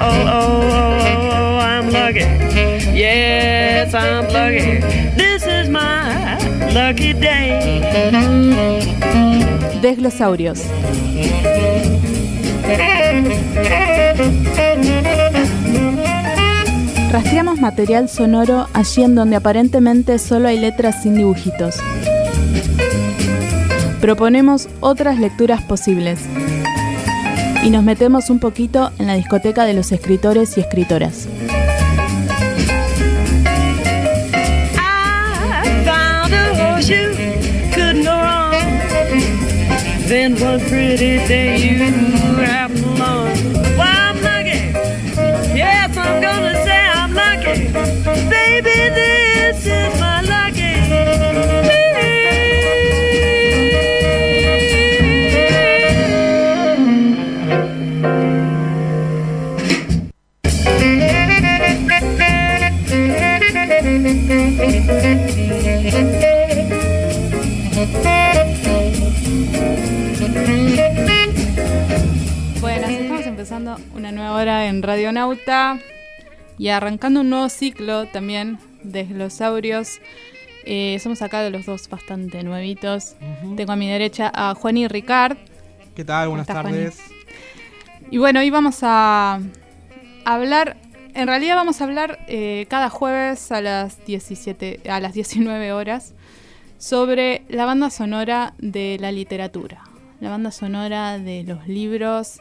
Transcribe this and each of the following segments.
oh, I'm lucky. Yes, I'm lucky. This is my lucky day. Rastreamos material sonoro allí en donde aparentemente solo hay letras sin dibujitos. Proponemos otras lecturas posibles. Y nos metemos un poquito en la discoteca de los escritores y escritoras. Una nueva hora en Radionauta y arrancando un nuevo ciclo también de Glosaurios. Eh, somos acá de los dos bastante nuevitos. Tengo a mi derecha a Juan y Ricard. ¿Qué tal? Buenas ¿Cómo estás, tardes. Y bueno, hoy vamos a hablar, en realidad vamos a hablar eh, cada jueves a las 17, a las 19 horas sobre la banda sonora de la literatura, la banda sonora de los libros,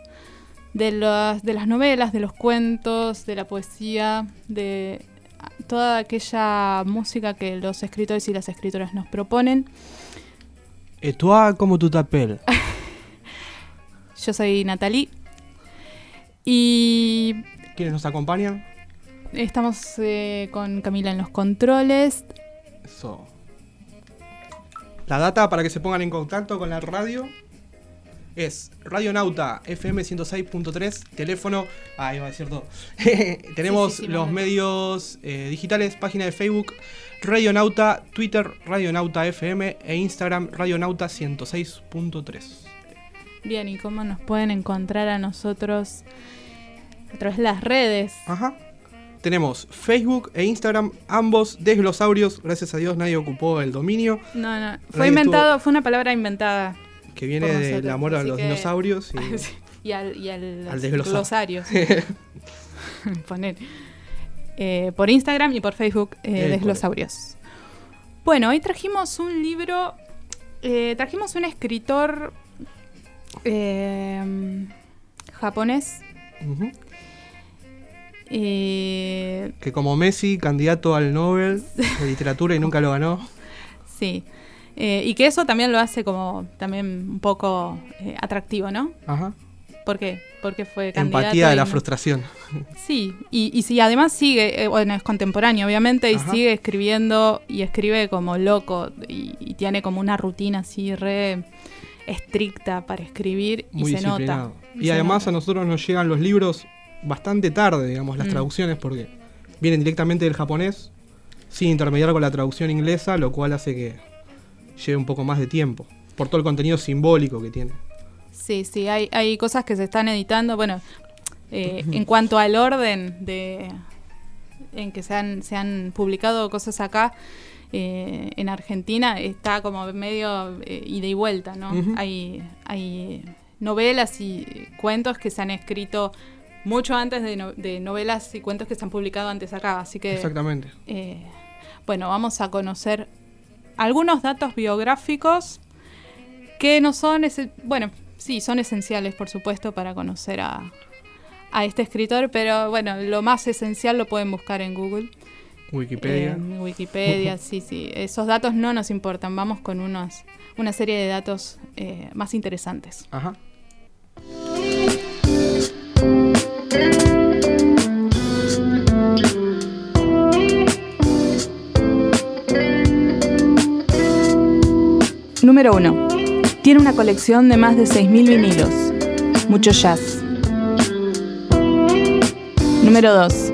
de, los, de las novelas, de los cuentos, de la poesía, de toda aquella música que los escritores y las escritoras nos proponen. Toi, como tu t'appelles? Yo soy Natalie y ¿Quiénes nos acompañan? Estamos eh, con Camila en los controles. Eso. La data para que se pongan en contacto con la radio es Radionauta FM 106.3, teléfono. Ah, iba a decir todo. Tenemos Sí, sí, sí, los medios eh, digitales, página de Facebook, Radionauta, Twitter, Radionauta FM e Instagram, Radionauta 106.3. Bien, ¿y cómo nos pueden encontrar a nosotros a través de las redes? Ajá. Tenemos Facebook e Instagram, ambos desglosaurios. Gracias a Dios nadie ocupó el dominio. No, no, fue Nadie inventado, fue una palabra inventada. Que viene del nosotros, amor a los que- dinosaurios. y- al, y al, Al desglosar. glosario. Poner. Eh, por Instagram y por Facebook, eh, Eh, Desglosaurios. Bueno, hoy trajimos un libro. eh, trajimos un escritor japonés. Que como Messi, candidato al Nobel de literatura y nunca lo ganó. sí. Eh, y que eso también lo hace como también un poco eh, atractivo, ¿no? Ajá. ¿Por qué? Porque fue candidato. Empatía de y la no- frustración. Sí, y, y si además sigue, eh, bueno, es contemporáneo obviamente, y Ajá. sigue escribiendo y escribe como loco y, y tiene como una rutina así re estricta para escribir y Muy se disciplinado. nota. Y se además nota. a nosotros nos llegan los libros bastante tarde, digamos, las Mm. traducciones, porque vienen directamente del japonés, sin intermediar con la traducción inglesa, lo cual hace que lleve un poco más de tiempo, por todo el contenido simbólico que tiene. Sí, sí, hay, hay cosas que se están editando. Bueno, eh, en cuanto al orden de en que se han, se han publicado cosas acá eh, en Argentina, está como medio eh, ida y vuelta, ¿no? Hay, hay novelas y cuentos que se han escrito mucho antes de, no- de novelas y cuentos que se han publicado antes acá. Así que, Exactamente. eh, bueno, vamos a conocer algunos datos biográficos que no son, bueno, sí, son esenciales, por supuesto, para conocer a, a este escritor, pero bueno, lo más esencial lo pueden buscar en Google, Wikipedia. en Wikipedia, sí, sí. Esos datos no nos importan, vamos con unos, una serie de datos eh, más interesantes. Ajá. Número 1. Tiene una colección de más de 6.000 vinilos. Mucho jazz. Número 2.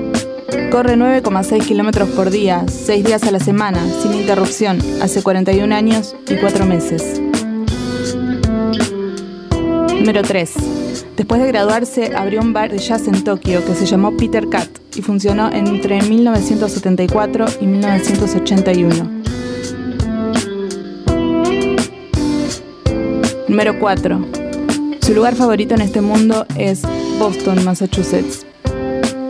Corre 9,6 kilómetros por día, 6 días a la semana, sin interrupción, hace 41 años y 4 meses. Número 3. Después de graduarse, abrió un bar de jazz en Tokio que se llamó Peter Cat y funcionó entre 1974 y 1981. Número 4. Su lugar favorito en este mundo es Boston, Massachusetts,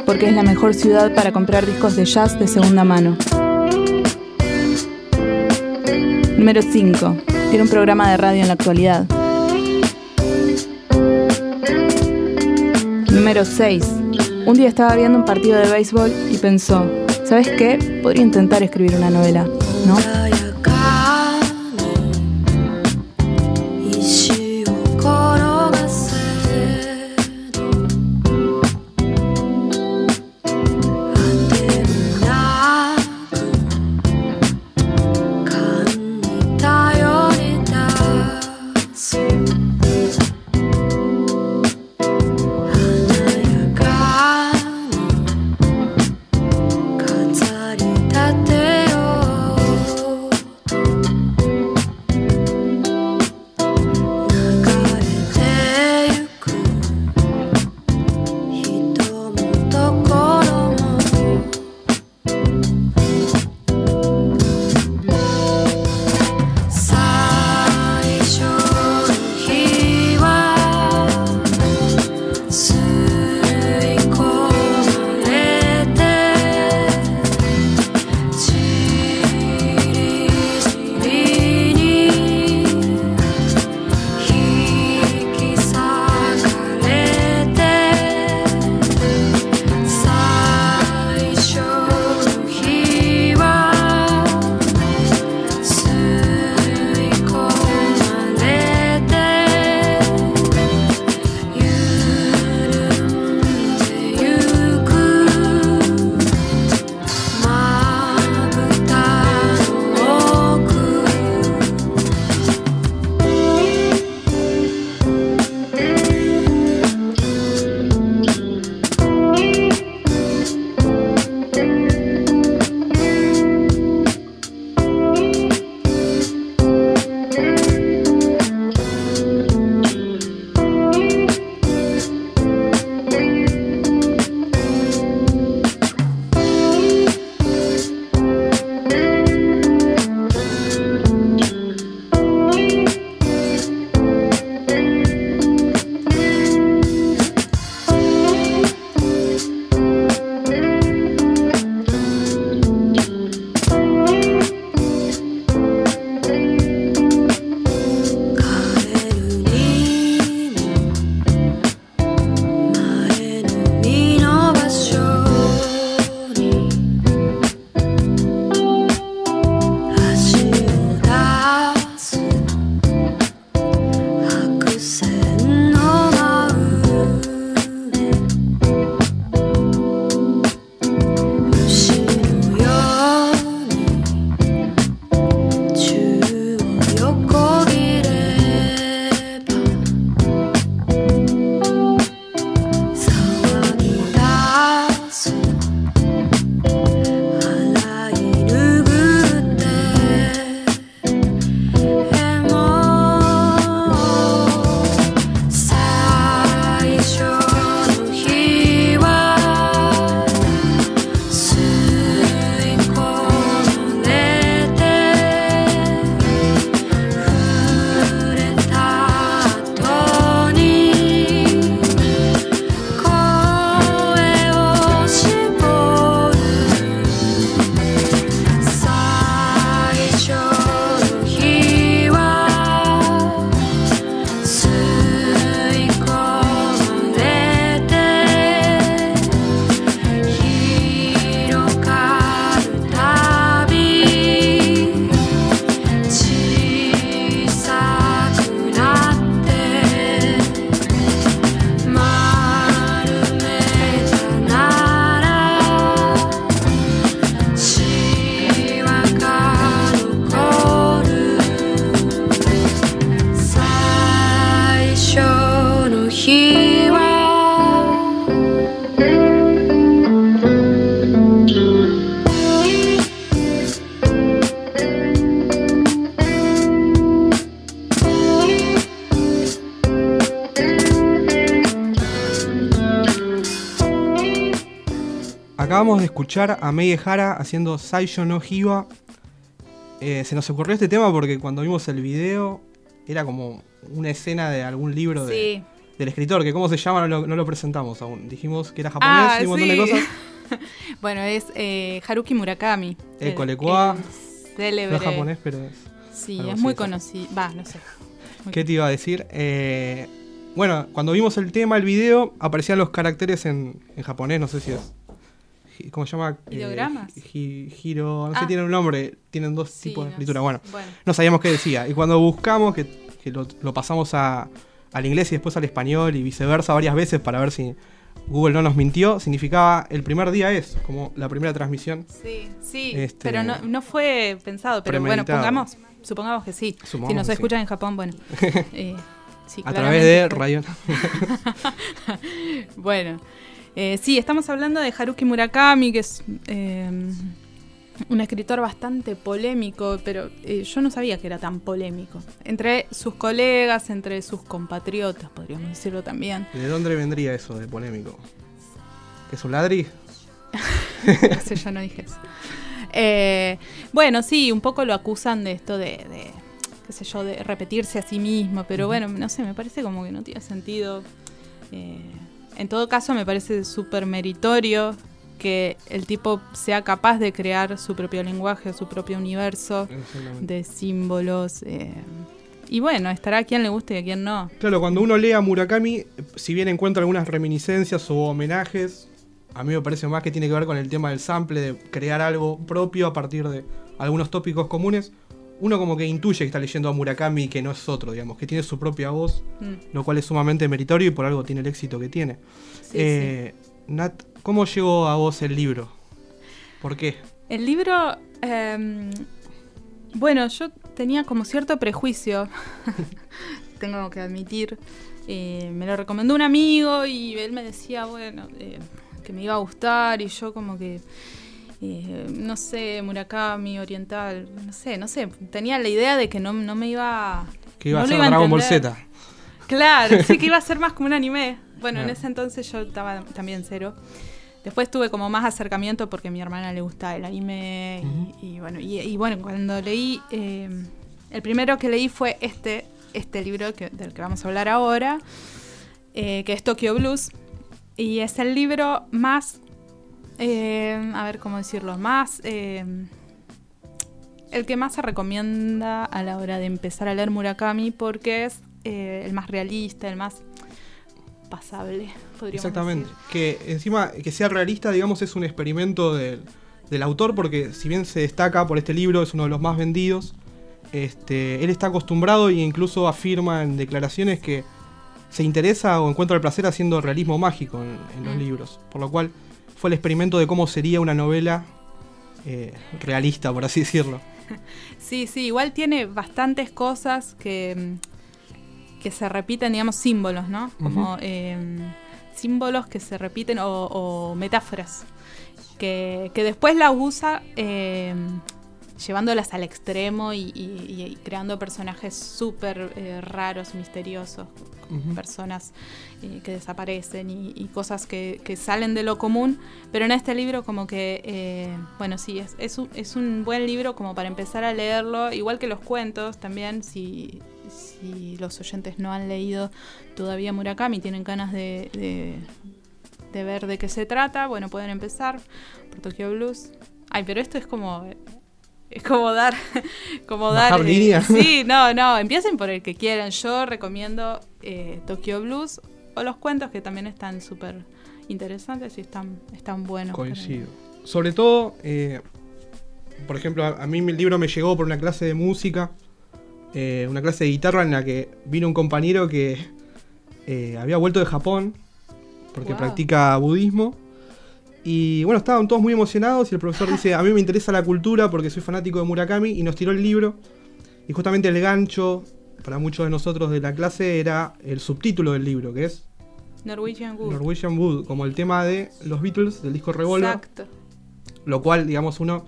porque es la mejor ciudad para comprar discos de jazz de segunda mano. Número 5. Tiene un programa de radio en la actualidad. Número 6. Un día estaba viendo un partido de béisbol y pensó, ¿sabes qué? Podría intentar escribir una novela, ¿no? Acabamos de escuchar a Mei Hara haciendo Saiyo no Hiba. Eh, se nos ocurrió este tema porque cuando vimos el video era como una escena de algún libro de, del escritor, que cómo se llama no lo, no lo presentamos aún. Dijimos que era japonés Ah, y un montón de cosas. Bueno, es eh, Haruki Murakami. El- el Célebre. No es japonés, pero es. Sí, es muy conocido. Va, no sé. Muy- ¿Qué te iba a decir? Eh, bueno, cuando vimos el tema, el video, aparecían los caracteres en, en japonés, no sé si es. ¿Cómo se llama? Eh, ¿Ideogramas? Giro, no sé, Ah. tienen un nombre, tienen dos Sí, tipos de escritura. sé. Bueno, Bueno. no sabíamos qué decía. Y cuando buscamos, que, que lo, lo pasamos a- al inglés y después al español y viceversa varias veces para ver si Google no nos mintió, significaba el primer día es, como la primera transmisión. Sí, sí, Este- pero no, no fue pensado. Pero bueno, pongamos, supongamos que sí. Supongamos si nos que sí. escuchan en Japón, bueno. eh, sí, A través de Radio. Bueno, eh, sí, estamos hablando de Haruki Murakami, que es eh, un escritor bastante polémico, pero eh, yo no sabía que era tan polémico. Entre sus colegas, entre sus compatriotas, podríamos decirlo también. ¿De dónde vendría eso de polémico? ¿Que es un ladri? No sé, yo no dije eso. Eh, bueno, sí, un poco lo acusan de esto de, de, qué sé yo, de repetirse a sí mismo, pero bueno, no sé, me parece como que no tiene sentido. Eh, en todo caso, me parece súper meritorio que el tipo sea capaz de crear su propio lenguaje, su propio universo de símbolos. eh, y bueno, estará a quien le guste y a quien no. Claro, cuando uno lee a Murakami, si bien encuentra algunas reminiscencias o homenajes, a mí me parece más que tiene que ver con el tema del sample, de crear algo propio a partir de algunos tópicos comunes. Uno como que intuye que está leyendo a Murakami y que no es otro, digamos, que tiene su propia voz, Mm, lo cual es sumamente meritorio y por algo tiene el éxito que tiene. sí, Eh, Nat, ¿cómo llegó a vos el libro? ¿Por qué? El libro, em, bueno, yo tenía como cierto prejuicio, tengo que admitir. Eh, me lo recomendó un amigo y él me decía, bueno, eh, que me iba a gustar y yo como que, eh, no sé, Murakami, Oriental, no sé, no sé, tenía la idea de que no, no me iba... Que iba no a ser Dragon Ball. Z. Claro, sí que iba a ser más como un anime. Bueno, en ese entonces yo estaba también cero. Después tuve como más acercamiento porque a mi hermana le gusta el anime y, bueno, y, y bueno, cuando leí, eh, el primero que leí fue este, este libro que- del que vamos a hablar ahora, eh, que es Tokyo Blues, y es el libro más, eh, a ver cómo decirlo, más, eh, el que más se recomienda a la hora de empezar a leer Murakami porque es eh, el más realista, el más pasable, podríamos Exactamente. decir. Que encima que sea realista, digamos, es un experimento del, del autor, porque si bien se destaca por este libro, es uno de los más vendidos, este, él está acostumbrado e incluso afirma en declaraciones que se interesa o encuentra el placer haciendo realismo mágico en, en los Mm. libros. Por lo cual fue el experimento de cómo sería una novela eh, realista, por así decirlo. Sí, sí, igual tiene bastantes cosas que, mm, que se repiten, digamos, símbolos, ¿no? Como eh, símbolos que se repiten o, o metáforas. Que, que después las usa eh, llevándolas al extremo y, y- y creando personajes súper eh, raros, misteriosos, Personas eh, que desaparecen y, y cosas que, que salen de lo común. Pero en este libro como que, eh, bueno, sí, es, es, un, es un buen libro como para empezar a leerlo, igual que los cuentos también, si, si los oyentes no han leído todavía Murakami, tienen ganas de, de, de ver de qué se trata, bueno, pueden empezar por Tokyo Blues. Ay, pero esto es como... Es como dar, como dar. Eh, sí, no, no. Empiecen por el que quieran. Yo recomiendo eh, Tokyo Blues o los cuentos que también están súper interesantes y están, están buenos. Coincido. Sobre todo, eh, por ejemplo, a, a mí el libro me llegó por una clase de música, eh, una clase de guitarra en la que vino un compañero que eh, había vuelto de Japón, porque Wow. practica budismo. Y bueno, estaban todos muy emocionados y el profesor dice, a mí me interesa la cultura porque soy fanático de Murakami y nos tiró el libro. Y justamente el gancho para muchos de nosotros de la clase era el subtítulo del libro, que es Norwegian Wood. Norwegian Wood, como el tema de los Beatles, del disco Revolver. Exacto. Lo cual, digamos, uno,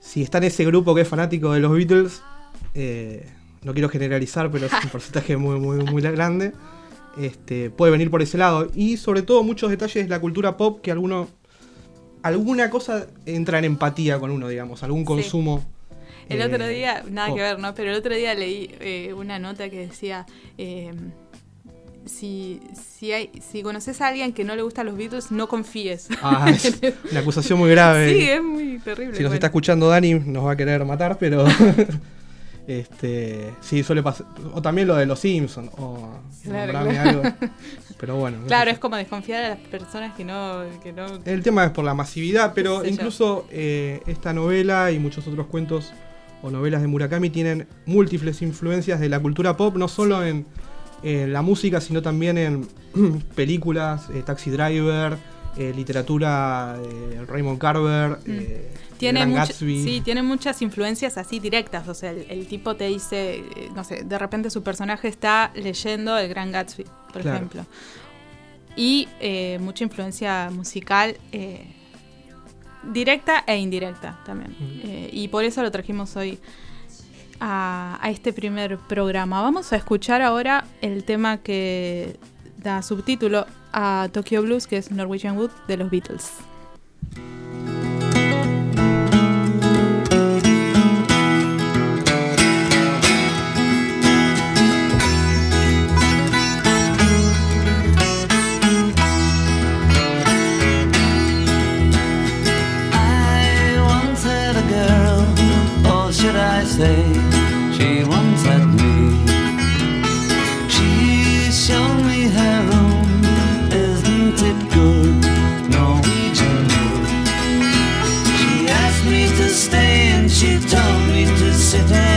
si está en ese grupo que es fanático de los Beatles, eh, no quiero generalizar, pero es un porcentaje muy, muy, muy grande, este, puede venir por ese lado. Y sobre todo muchos detalles de la cultura pop que alguno alguna cosa entra en empatía con uno, digamos, algún consumo. El eh, otro día, nada que ver, ¿no? Pero el otro día leí eh, una nota que decía, eh, si, si, hay, si conoces a alguien que no le gustan los Beatles, no confíes. Ah, es una acusación muy grave. sí, es muy terrible. Si nos bueno. está escuchando Dani, nos va a querer matar, pero. este. Sí, suele pasar. O también lo de los Simpsons. O. Claro, claro. algo. Pero bueno. Claro, sé es como desconfiar a las personas que no... Que no. El tema es por la masividad, pero incluso eh, esta novela y muchos otros cuentos o novelas de Murakami tienen múltiples influencias de la cultura pop, no solo en, en la música, sino también en películas, eh, Taxi Driver, eh, literatura de Raymond Carver, eh, Mm. tiene, Gran much- Gatsby. sí, tiene muchas influencias así directas. O sea, el, el tipo te dice, eh, no sé, de repente su personaje está leyendo El Gran Gatsby, por Claro. ejemplo. Y eh, mucha influencia musical eh, directa e indirecta también. Mm. Eh, y por eso lo trajimos hoy a, a este primer programa. Vamos a escuchar ahora el tema que da subtítulo a Tokyo Blues, que es Norwegian Wood de los Beatles. Say, she once had me. She showed me her room, isn't it good? Norwegian wood. She asked me to stay and she told me to sit anywhere.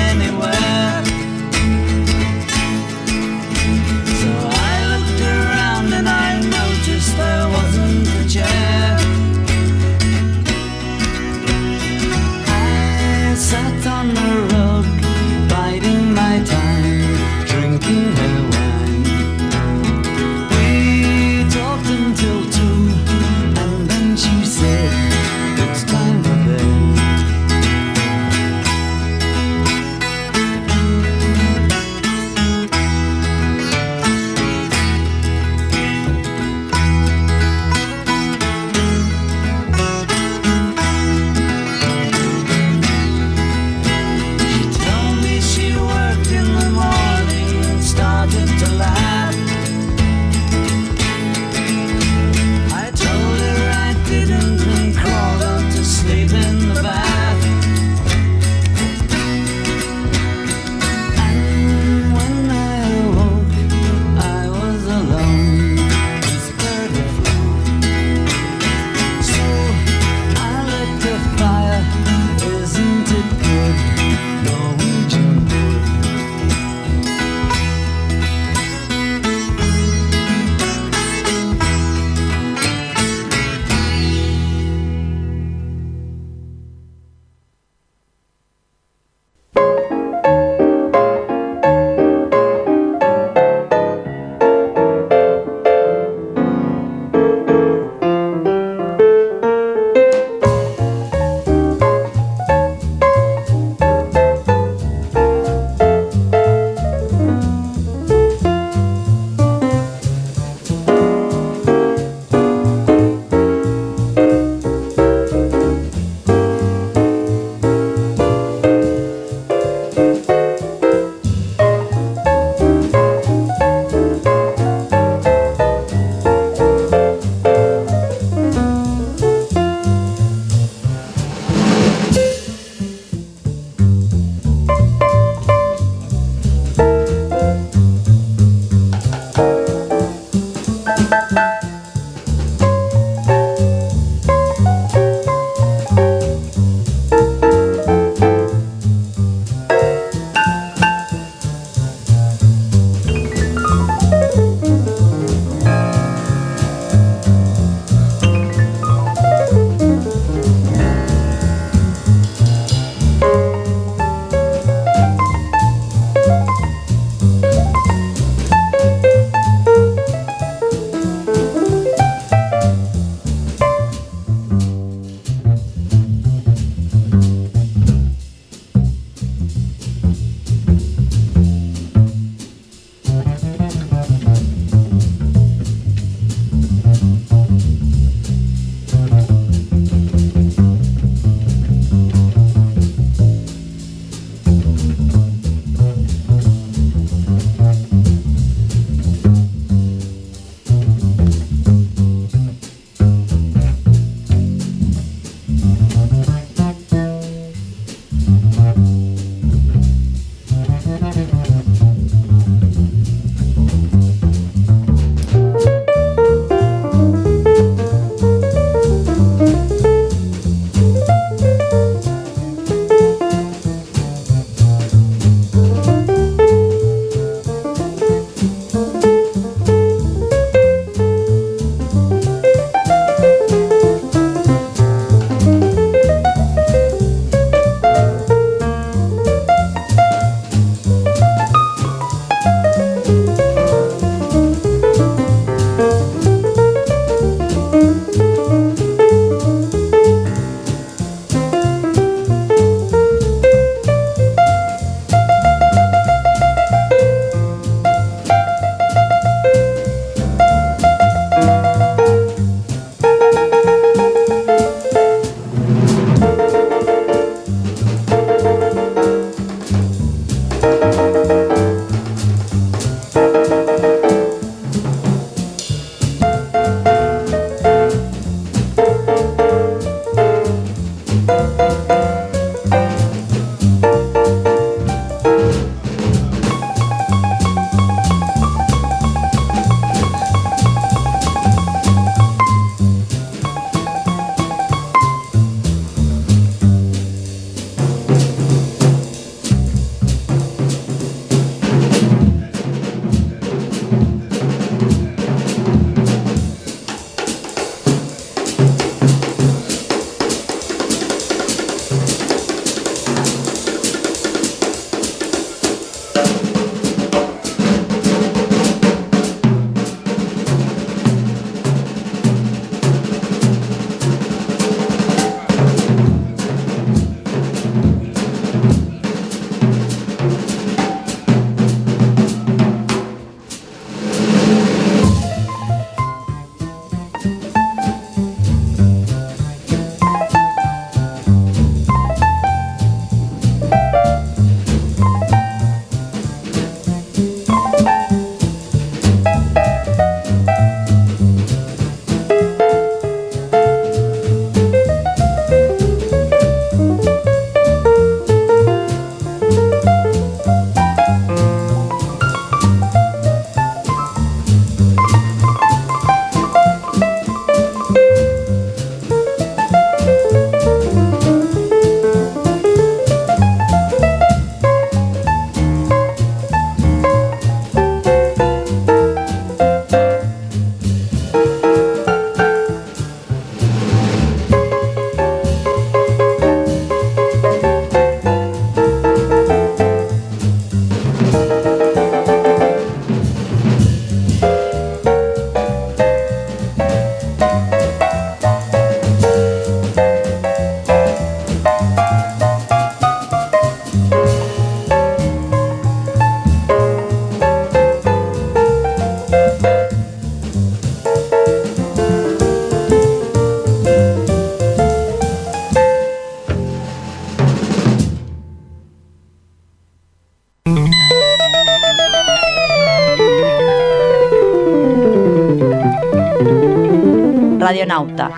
Radionauta.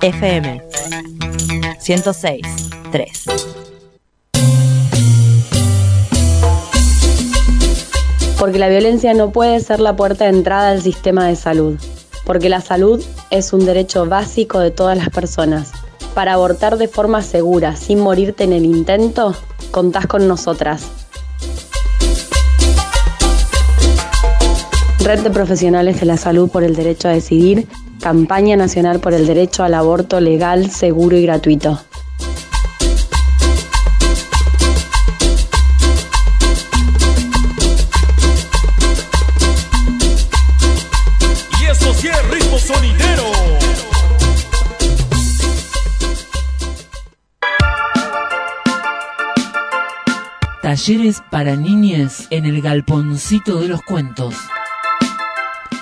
FM 106 3. Porque la violencia no puede ser la puerta de entrada al sistema de salud. Porque la salud es un derecho básico de todas las personas. Para abortar de forma segura, sin morirte en el intento, contás con nosotras. Red de Profesionales de la Salud por el Derecho a Decidir, Campaña Nacional por el Derecho al Aborto Legal, Seguro y Gratuito. Y eso sí es ritmo sonidero. Talleres para niñes en el Galponcito de los Cuentos.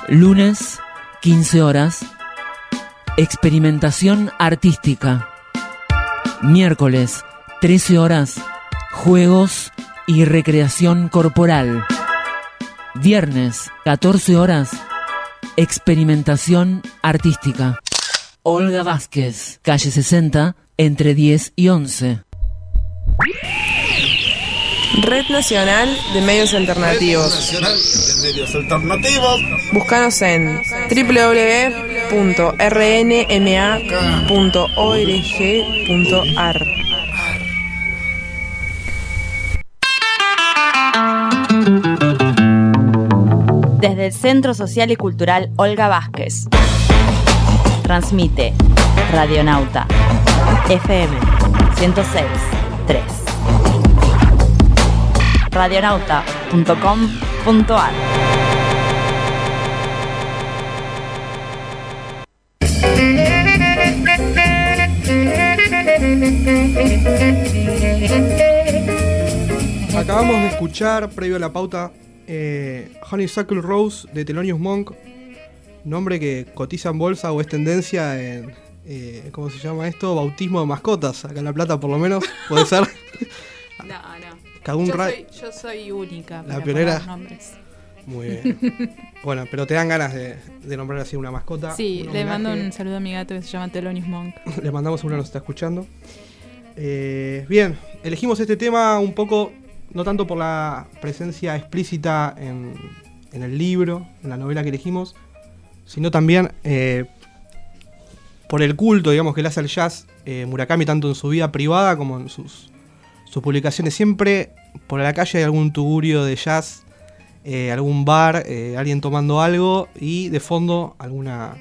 Lunes, 15 horas. Experimentación artística. Miércoles, 13 horas. Juegos y recreación corporal. Viernes, 14 horas. Experimentación artística. Olga Vázquez, calle 60, entre 10 y 11. Red Nacional de Medios Alternativos. Nacional de Medios Alternativos. Búscanos en www.rnma.org.ar. Desde el Centro Social y Cultural Olga Vázquez. Transmite Radionauta. FM 106 3. Radionauta.com.ar Acabamos de escuchar, previo a la pauta, eh, Honeysuckle Rose de Thelonious Monk, nombre que cotiza en bolsa o es tendencia en, eh, ¿cómo se llama esto? Bautismo de mascotas, acá en La Plata por lo menos, puede ser. No, yo, soy, yo soy única. La para pionera. poner nombres. Muy bien. Bueno, pero te dan ganas de, de nombrar así una mascota. Sí, un le mando un saludo a mi gato que se llama Thelonious Monk. Le mandamos seguro nos está escuchando. Eh, bien, elegimos este tema un poco, no tanto por la presencia explícita en, en el libro, en la novela que elegimos, sino también eh, por el culto, digamos, que le hace al jazz eh, Murakami, tanto en su vida privada como en sus, sus publicaciones. Siempre por la calle hay algún tugurio de jazz, eh, algún bar, eh, alguien tomando algo y de fondo alguna,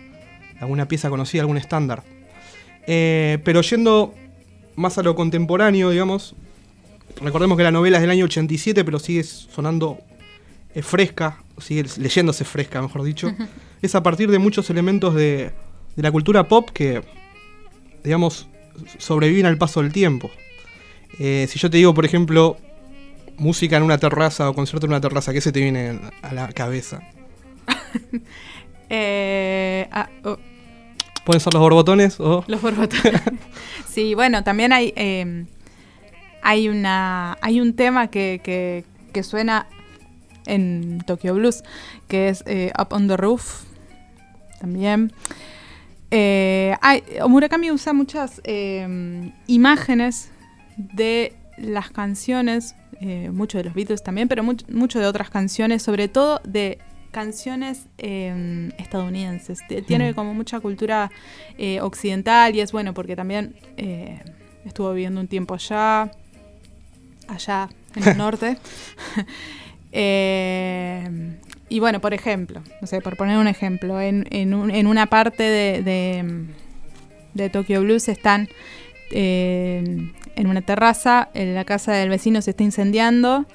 alguna pieza conocida, algún estándar. Eh, pero yendo más a lo contemporáneo, digamos, recordemos que la novela es del año 87, pero sigue sonando fresca, sigue leyéndose fresca, mejor dicho. es a partir de muchos elementos de, de la cultura pop que, digamos, sobreviven al paso del tiempo. Eh, si yo te digo, por ejemplo, música en una terraza o concierto en una terraza, ¿qué se te viene a la cabeza? Eh, ah, oh, Pueden ser los borbotones o... los borbotones. sí, bueno, también hay, eh, hay, una, hay un tema que, que, que suena en Tokyo Blues, que es eh, Up on the Roof, también. Eh, hay- Murakami usa muchas eh, imágenes de las canciones, eh, mucho de los Beatles también, pero much- mucho de otras canciones, sobre todo de canciones eh, estadounidenses. Tiene Mm. como mucha cultura eh, occidental y es bueno porque también eh, estuvo viviendo un tiempo allá, allá en el norte. Eh, y bueno, por ejemplo, no sé, por poner un ejemplo, en, en, un- en una parte de, de, de Tokyo Blues están eh, en una terraza, en la casa del vecino se está incendiando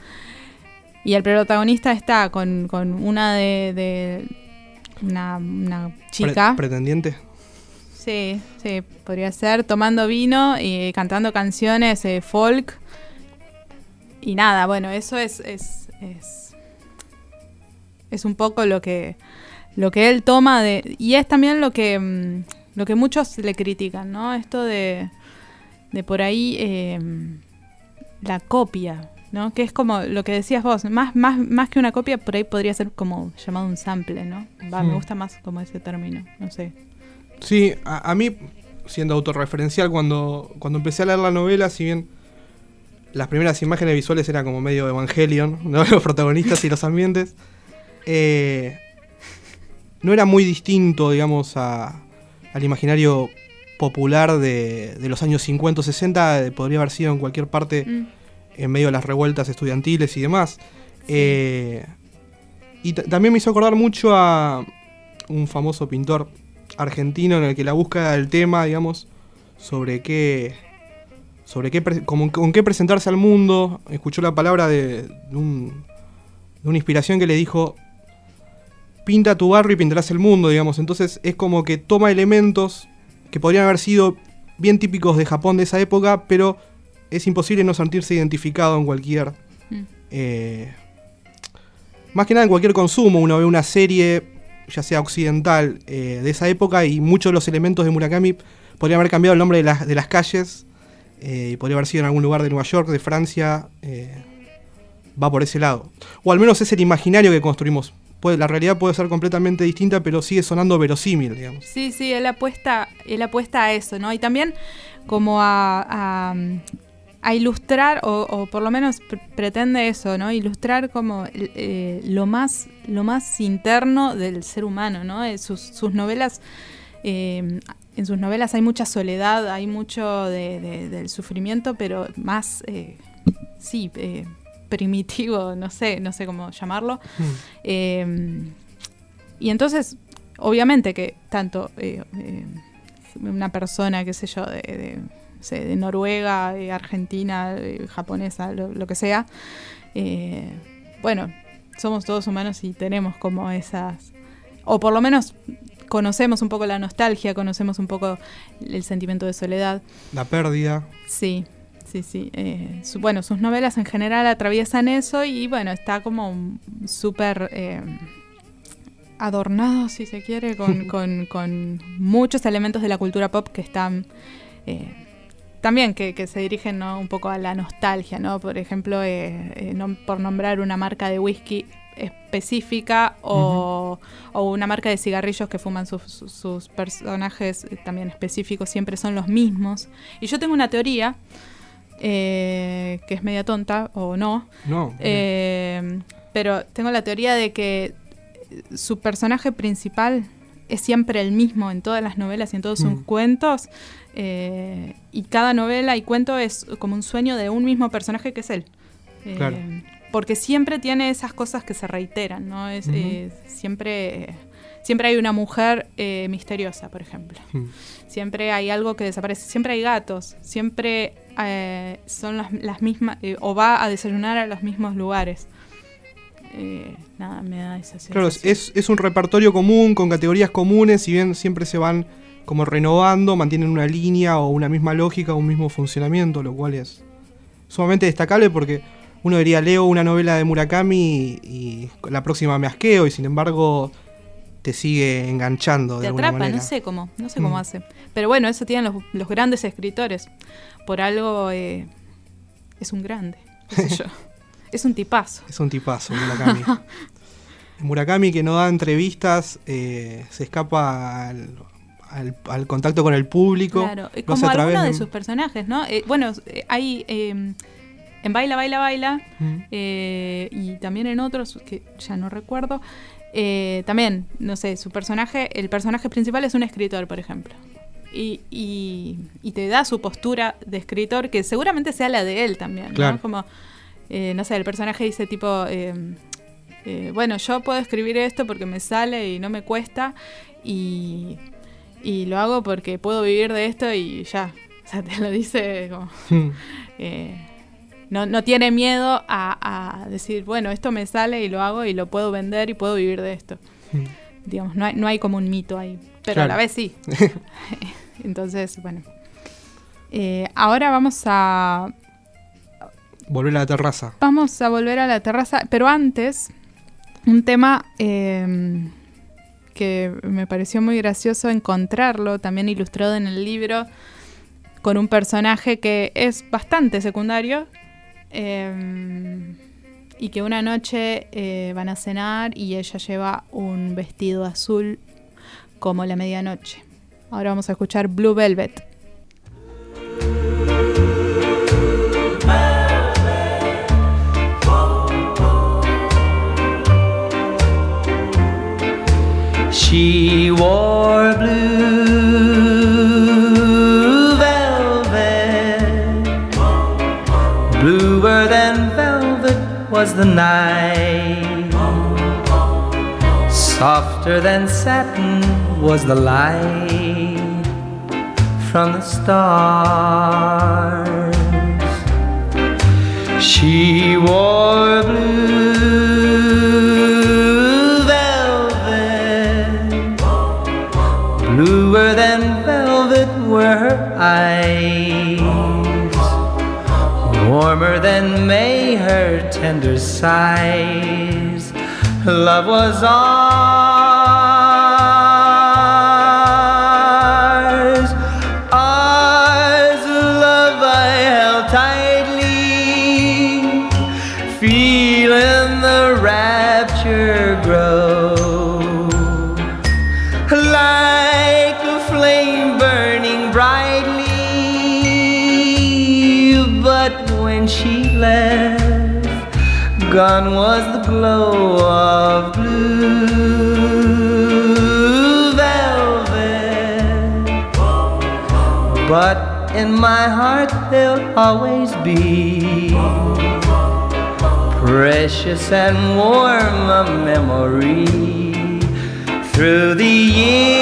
y el protagonista está con, con una de, de una, una pre- chica. pretendiente. Sí, sí, podría ser, tomando vino y cantando canciones eh, folk. Y nada, bueno, eso es, es, es, es un poco lo que, lo que él toma de... Y es también lo que, mm, lo que muchos le critican, ¿no? Esto de, de por ahí eh, la copia, ¿no? Que es como lo que decías vos, más, más, más que una copia, por ahí podría ser como llamado un sample, ¿no? Va, Me Mm. gusta más como ese término, no sé. Sí, a, a mí, siendo autorreferencial, cuando, cuando empecé a leer la novela, si bien las primeras imágenes visuales eran como medio Evangelion, ¿no? los protagonistas y los ambientes, eh, no era muy distinto, digamos, a- al imaginario popular de, de los años 50 o 60, eh, podría haber sido en cualquier parte Mm. en medio de las revueltas estudiantiles y demás. Eh, y ta- también me hizo acordar mucho a un famoso pintor argentino en el que la búsqueda del tema, digamos, sobre qué, sobre qué, como- con qué presentarse al mundo, escuchó la palabra de, de un- de una inspiración que le dijo, pinta tu barrio y pintarás el mundo, digamos. Entonces es como que toma elementos que podrían haber sido bien típicos de Japón de esa época, pero es imposible no sentirse identificado en cualquier... Mm. eh, más que nada en cualquier consumo, uno ve una serie, ya sea occidental, eh, de esa época y muchos de los elementos de Murakami podrían haber cambiado el nombre de las, de las calles eh, y podría haber sido en algún lugar de Nueva York, de Francia, eh, va por ese lado. O al menos es el imaginario que construimos. Puede- la realidad puede ser completamente distinta, pero sigue sonando verosímil, digamos. Sí, sí, él apuesta, él apuesta a eso, ¿no? Y también como a, a, ilustrar, o, o por lo menos pr- pretende eso, ¿no? Ilustrar como eh, lo, más, lo más interno del ser humano, ¿no? Eh, Sus, sus novelas, eh, en sus novelas hay mucha soledad, hay mucho de- de- del sufrimiento, pero más, eh, sí, eh, primitivo, no sé, no sé cómo llamarlo. Eh, y entonces, obviamente que tanto eh, eh, una persona, qué sé yo, de, de, no sé, de Noruega, de Argentina, de japonesa, lo, lo que sea, eh, bueno, somos todos humanos y tenemos como esas, o por lo menos conocemos un poco la nostalgia, conocemos un poco el sentimiento de soledad. La pérdida. Sí, sí, sí. eh, su- bueno, sus novelas en general atraviesan eso y bueno, está como súper eh, adornado, si se quiere, con, con- con muchos elementos de la cultura pop que están... eh, también que, que se dirigen ¿no? un poco a la nostalgia, ¿no? Por ejemplo, eh, eh, no- por nombrar una marca de whisky específica o, o una marca de cigarrillos que fuman sus, sus- sus personajes también específicos, siempre son los mismos. Y yo tengo una teoría eh, que es media tonta o no, No. eh, pero tengo la teoría de que su personaje principal es siempre el mismo en todas las novelas y en todos sus Mm. cuentos. eh, y cada novela y cuento es como un sueño de un mismo personaje que es él. Eh, Claro. Porque siempre tiene esas cosas que se reiteran, ¿no? Es, siempre, siempre hay una mujer eh, misteriosa, por ejemplo. Siempre hay algo que desaparece. Siempre hay gatos. Siempre eh, son las, las mismas. eh, o va a desayunar a los mismos lugares. Eh, nada, me da esa sensación. Claro, es, es un repertorio común, con categorías comunes, si bien siempre se van como renovando, mantienen una línea o una misma lógica o un mismo funcionamiento, lo cual es sumamente destacable porque uno diría, leo una novela de Murakami y, y la próxima me asqueo y sin embargo te sigue enganchando de Te alguna atrapa, manera. no sé cómo. No sé cómo Mm. hace. Pero bueno, eso tienen los, los grandes escritores. Por algo eh, es un grande. qué sé yo. es un tipazo. Es un tipazo, Murakami. Murakami que no da entrevistas, eh, se escapa al, al- al contacto con el público. Claro, como través alguno de de- sus personajes, ¿no? Eh, bueno, hay eh, en Baila, Baila, Baila Mm. eh, y también en otros que ya no recuerdo. Eh, también, no sé, su personaje, el personaje principal es un escritor, por ejemplo. Y, y- y te da su postura de escritor que seguramente sea la de él también, ¿no? Claro. Como, eh, no sé, el personaje dice tipo, eh, eh, bueno, yo puedo escribir esto porque me sale y no me cuesta y, y lo hago porque puedo vivir de esto y ya. O sea, te lo dice como... Mm. No, no tiene miedo a, a decir, bueno, esto me sale y lo hago y lo puedo vender y puedo vivir de esto. Mm. Digamos, no hay, no hay como un mito ahí, pero Claro. a la vez sí. Entonces, bueno. Eh, ahora vamos a, Volver a la terraza. vamos a volver a la terraza, pero antes, un tema eh, que me pareció muy gracioso encontrarlo, también ilustrado en el libro, con un personaje que es bastante secundario, eh, y que una noche eh, van a cenar y ella lleva un vestido azul como la medianoche. Ahora vamos a escuchar Blue Velvet. The night. Softer than satin was the light from the stars. She wore blue velvet. Bluer than velvet were her eyes. Warmer than May her tender sighs. Love was ours. Gone was the glow of blue velvet. But in my heart, there'll always be precious and warm a memory through the years,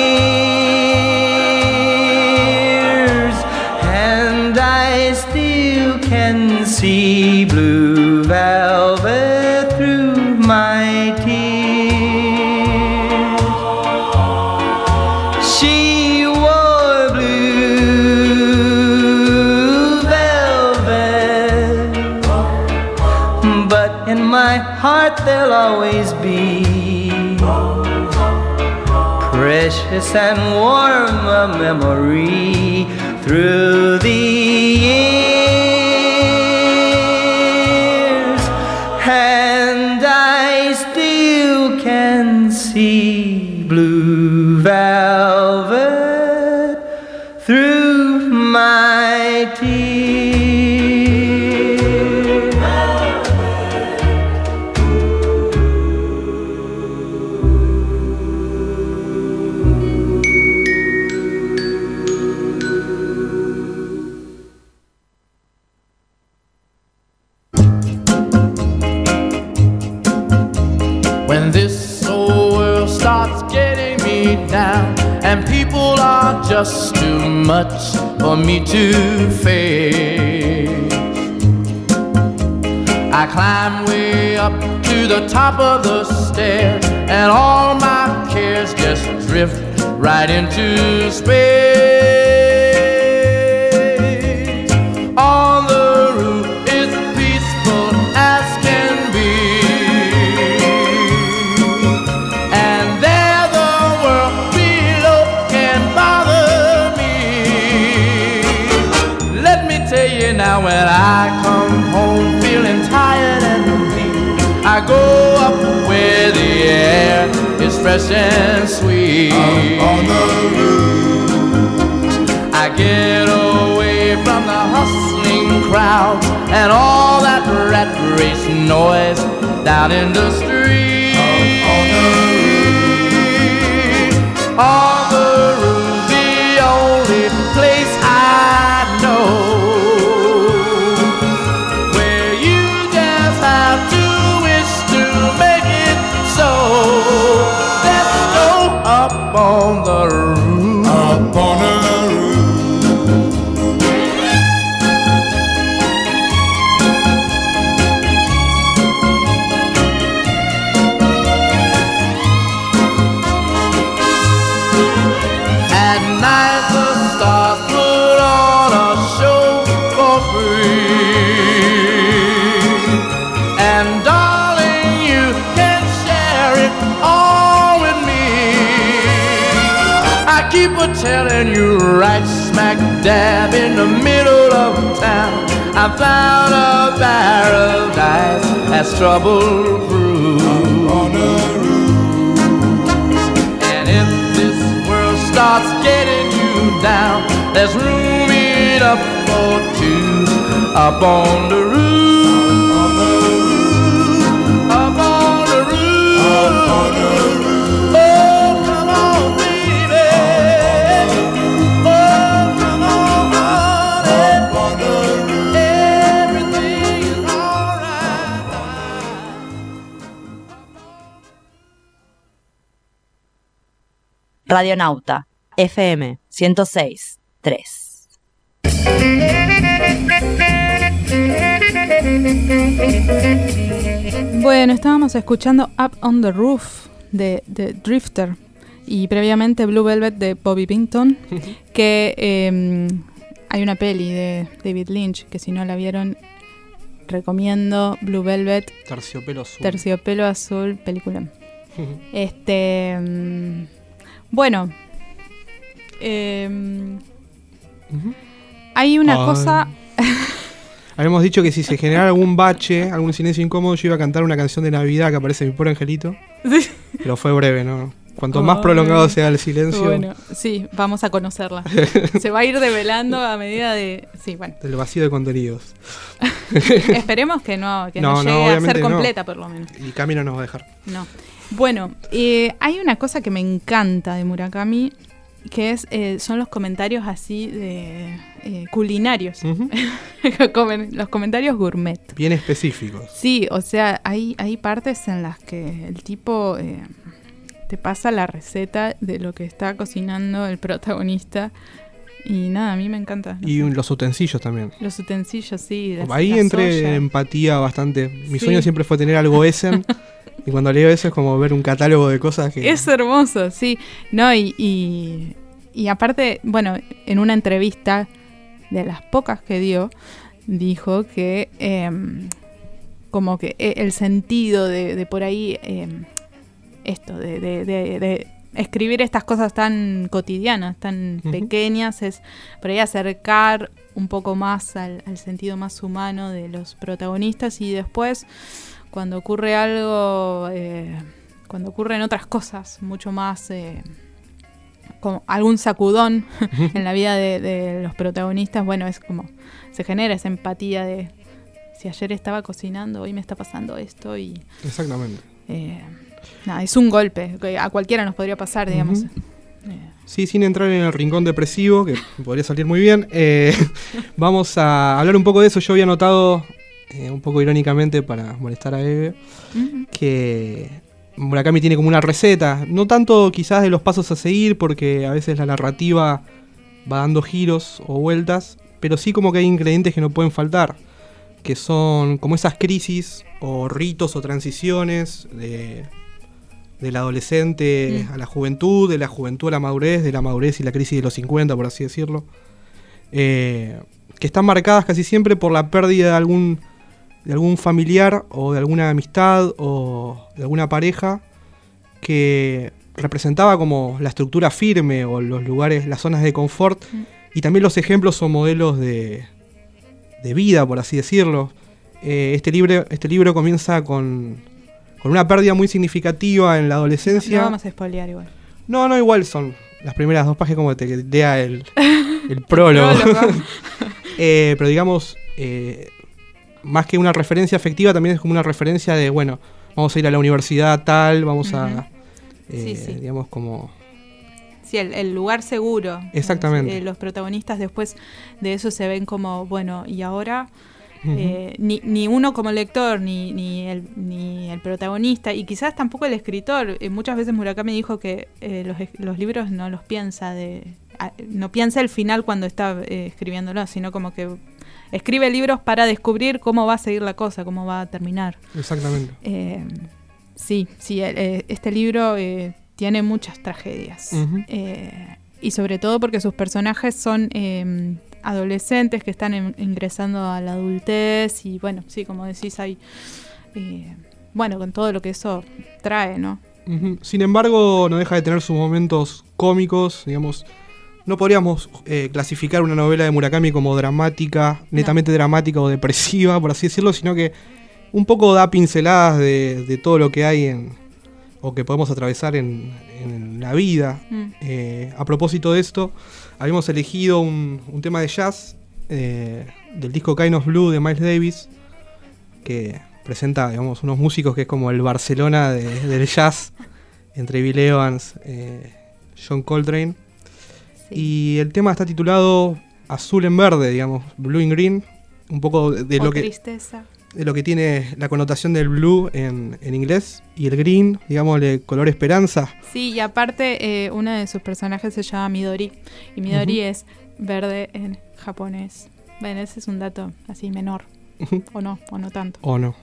there'll always be. Precious and warm a memory through the just too much for me to face. I climb way up to the top of the stairs and all my cares just drift right into space. When I come home feeling tired and weak, I go up where the air is fresh and sweet. on the roof. I get away from the hustling crowd and all that rat race noise down in the street. Right smack dab in the middle of town. I found a paradise less trouble through. And if this world starts getting you down, there's room enough for two up on the roof. Radionauta, FM 106 3. Bueno, estábamos escuchando Up on the Roof de, de Drifter y previamente Blue Velvet de Bobby Pinton, que eh, hay una peli de David Lynch que si no la vieron recomiendo Blue Velvet, Terciopelo azul. Terciopelo Azul, película. Este, bueno, em, hay una Ay. cosa... Habíamos dicho que si se generara algún bache, algún silencio incómodo, yo iba a cantar una canción de Navidad que aparece mi pobre angelito. Pero fue breve, ¿no? Cuanto más prolongado sea el silencio Bueno, sí, vamos a conocerla. Se va a ir develando a medida de... Sí, bueno. del vacío de contenidos. Esperemos que no, que no, No, no, llegue a ser completa, por lo menos. Y Cami no nos va a dejar. No. Bueno, eh, hay una cosa que me encanta de Murakami, que es eh, son los comentarios así de eh, culinarios. Los comentarios gourmet. Bien específicos. Sí, o sea, hay, hay partes en las que el tipo eh, te pasa la receta de lo que está cocinando el protagonista. Y nada, a mí me encanta. Y los utensilios también. Los utensilios, sí. las- Ahí las entré ollas. en empatía bastante. Mi Sí. sueño siempre fue tener algo Essen. Y cuando leo eso es como ver un catálogo de cosas que. Es hermoso, sí. No, y, y, y aparte, bueno, en una entrevista de las pocas que dio, dijo que em, como que e- el sentido de, de por ahí em, esto, de, de- de- de escribir estas cosas tan cotidianas, tan pequeñas, es por ahí acercar un poco más al, al sentido más humano de los protagonistas y después cuando ocurre algo, eh, cuando ocurren otras cosas mucho más, eh, como algún sacudón en la vida de, de los protagonistas, bueno, es como se genera esa empatía de si ayer estaba cocinando, hoy me está pasando esto y Exactamente. eh, nada, es un golpe a cualquiera nos podría pasar, digamos. Ujú. Sí, sin entrar en el rincón depresivo, que podría salir muy bien, eh, vamos a hablar un poco de eso. Yo había notado, eh, un poco irónicamente para molestar a Eve, Ujú. que Murakami tiene como una receta, no tanto quizás de los pasos a seguir, porque a veces la narrativa va dando giros o vueltas, pero sí como que hay ingredientes que no pueden faltar, que son como esas crisis o ritos o transiciones de, del adolescente Mm. a la juventud, de la juventud a la madurez, de la madurez y la crisis de los 50, por así decirlo, eh, que están marcadas casi siempre por la pérdida de algún de algún familiar o de alguna amistad o de alguna pareja que representaba como la estructura firme o los lugares, las zonas de confort y también los ejemplos o modelos de, de vida, por así decirlo. Eh, este, libro, este libro comienza con, con una pérdida muy significativa en la adolescencia. No vamos a spoilear igual. No, no, igual son las primeras dos páginas como te lea el, el prólogo. prólogo. Eh, pero digamos, eh, más que una referencia afectiva, también es como una referencia de, bueno, vamos a ir a la universidad tal, vamos a, eh, Sí, sí. digamos, como... Sí, el, el lugar seguro. Exactamente. Eh, los protagonistas después de eso se ven como, bueno, y ahora eh, ni, ni uno como lector, ni, ni, el, ni el protagonista, y quizás tampoco el escritor. Eh, muchas veces Murakami dijo que eh, los, los libros no los piensa de... no piensa el final cuando está eh, escribiéndolo, sino como que escribe libros para descubrir cómo va a seguir la cosa, cómo va a terminar. Exactamente. Eh, sí, sí, el- eh, este libro eh, tiene muchas tragedias. Eh, y sobre todo porque sus personajes son eh, adolescentes que están en- ingresando a la adultez y bueno, sí, como decís, hay... eh, bueno, con todo lo que eso trae, ¿no? Sin embargo, no deja de tener sus momentos cómicos, digamos. No podríamos eh, clasificar una novela de Murakami como dramática, netamente dramática o depresiva, por así decirlo, sino que un poco da pinceladas de, de todo lo que hay en, o que podemos atravesar en, en la vida. Mm. Eh, a propósito de esto, habíamos elegido un, un tema de jazz eh, del disco Kind of Blue de Miles Davis, que presenta digamos, unos músicos que es como el Barcelona de- del jazz, entre Bill Evans, John Coltrane. Y el tema está titulado Azul en Verde, digamos, Blue in Green, un poco de, de O lo que tristeza. de lo que tiene la connotación del blue en, en inglés y el green, digamos, el color esperanza. Sí, y aparte eh, uno de sus personajes se llama Midori. Y Midori Ujú. es verde en japonés. Bueno, ese es un dato así menor. o no, o no tanto. ¿O no?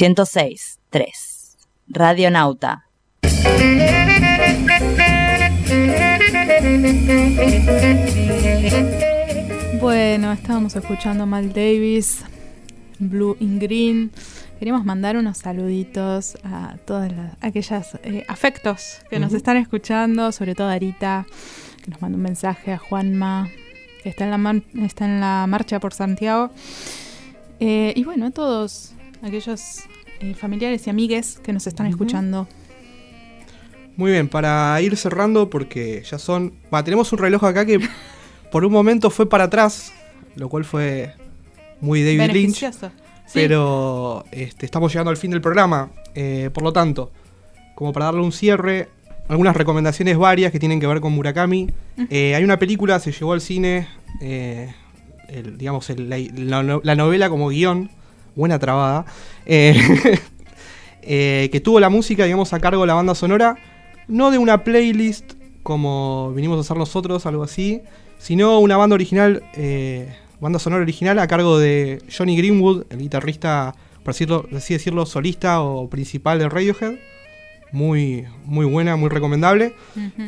106.3. Radionauta. Bueno, estábamos escuchando a Mal Davis, Blue in Green. Queríamos mandar unos saluditos a todas las, aquellas eh, afectos que nos están escuchando, sobre todo a Arita, que nos mandó un mensaje, a Juanma, que está en la, mar- está en la marcha por Santiago. Eh, y bueno, a todos aquellos eh, familiares y amigues que nos están escuchando. Muy bien, para ir cerrando, porque ya son. Va, tenemos un reloj acá que por un momento fue para atrás, lo cual fue muy David Lynch. Sí. Pero este, estamos llegando al fin del programa. eh, por lo tanto, como para darle un cierre, algunas recomendaciones varias que tienen que ver con Murakami. Eh, hay una película, se llevó al cine, eh, el- digamos, el- la novela como guion, buena trabada, eh, eh, que tuvo la música, digamos, a cargo de la banda sonora, no de una playlist como vinimos a hacer nosotros, algo así, sino una banda original, eh, banda sonora original a cargo de Johnny Greenwood, el guitarrista, por decirlo, así decirlo, solista o principal de Radiohead. Muy, muy buena, muy recomendable.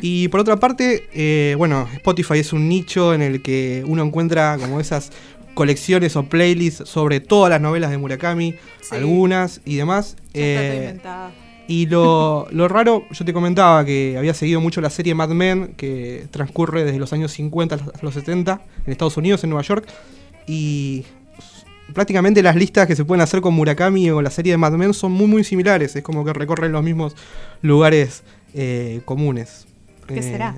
Y por otra parte, eh, bueno, Spotify es un nicho en el que uno encuentra como esas colecciones o playlists sobre todas las novelas de Murakami, Sí. algunas y demás. Eh, y lo, lo raro, yo te comentaba que había seguido mucho la serie Mad Men, que transcurre desde los años 50 hasta los 70 en Estados Unidos, en Nueva York. Y prácticamente las listas que se pueden hacer con Murakami o con la serie de Mad Men son muy, muy similares. Es como que recorren los mismos lugares eh, comunes. ¿Qué Eh, será?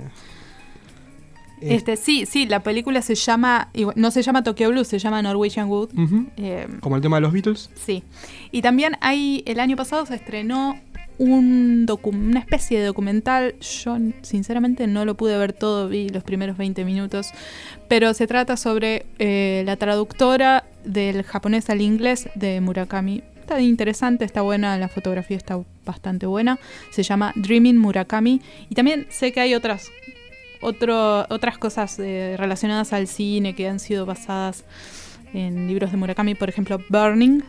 Eh, Este, sí, sí, la película se llama, no se llama Tokyo Blues, se llama Norwegian Wood. Eh, Como el tema de los Beatles. sí. Y también hay, el año pasado se estrenó un docu- una especie de documental. Yo sinceramente no lo pude ver todo, vi los primeros 20 minutos. Pero se trata sobre eh, la traductora del japonés al inglés de Murakami. Está interesante, está buena, la fotografía está bastante buena. Se llama Dreaming Murakami. Y también sé que hay otras otro, otras cosas eh, relacionadas al cine que han sido basadas en libros de Murakami, por ejemplo, Burning,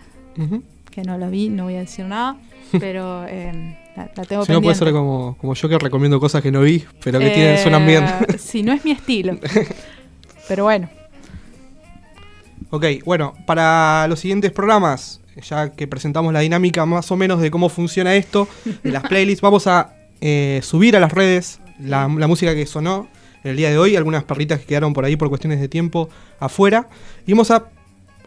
que no la vi, no voy a decir nada, pero eh, la, la tengo Si no puede pendiente. ser como, como yo que recomiendo cosas que no vi, pero que Eh, tienen, suenan bien. sí, no es mi estilo. pero bueno, Ok, bueno, para los siguientes programas, ya que presentamos la dinámica más o menos de cómo funciona esto, de las playlists, vamos a eh, subir a las redes la, la música que sonó el día de hoy, algunas perritas que quedaron por ahí por cuestiones de tiempo afuera, y vamos a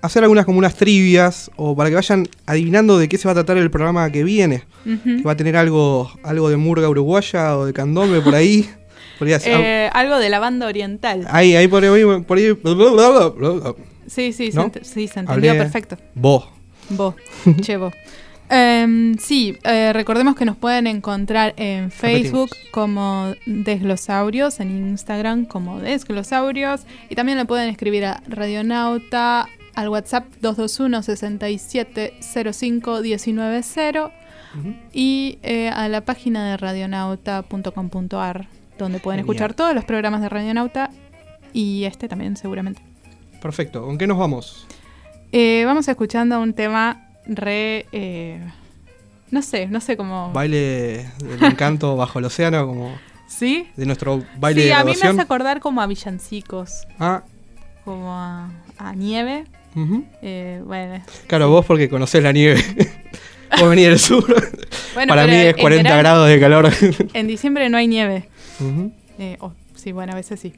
hacer algunas como unas trivias, o para que vayan adivinando de qué se va a tratar el programa que viene, que va a tener algo, algo de murga uruguaya o de candombe por ahí. Ser- Eh, algo de la banda oriental. ahí, ahí por ahí, por ahí. Sí, sí, ¿no? se, ent- sí, se entendió Hablé- perfecto. Vos. Vos, che, vos. Em, sí, eh, recordemos que nos pueden encontrar en Facebook como Desglosaurios, en Instagram como Desglosaurios y también lo pueden escribir a Radionauta al WhatsApp 221 67 05 190 y eh, a la página de radionauta.com.ar donde pueden Genial. escuchar todos los programas de Radionauta y este también seguramente. Perfecto. ¿Con qué nos vamos? Eh, vamos escuchando un tema re... eh, no sé, no sé cómo... Baile del encanto bajo el océano, como ¿Sí? de nuestro baile sí, de a mí me graduación. hace acordar como a villancicos, Ah, como a, a nieve. Eh, bueno, claro, vos porque conocés la nieve. vos venís del sur. Bueno, Para mí es en 40 verano- grados de calor. en diciembre no hay nieve. Eh, oh, sí, bueno, a veces sí.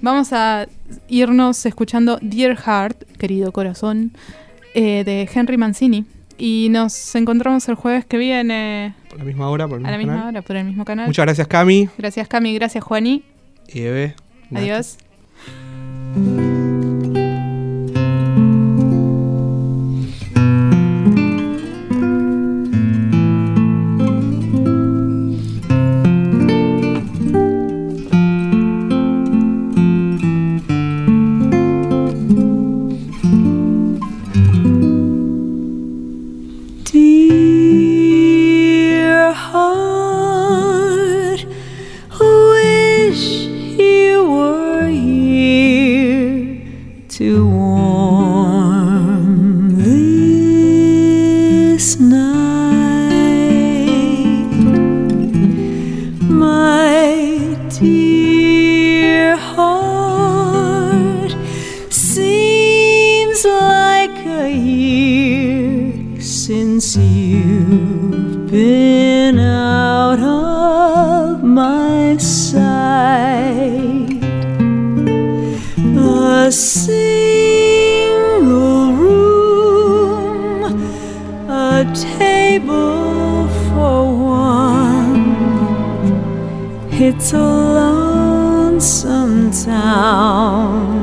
Vamos a irnos escuchando Dear Heart, querido corazón, eh, de Henry Mancini. Y nos encontramos el jueves que viene Por la misma hora, por el a la mismo misma canal. hora por el mismo canal. Muchas gracias, Cami. Gracias Cami, gracias Juani. Y Eve. Adiós. You've been out of my sight. A single room, a table for one. It's a lonesome town,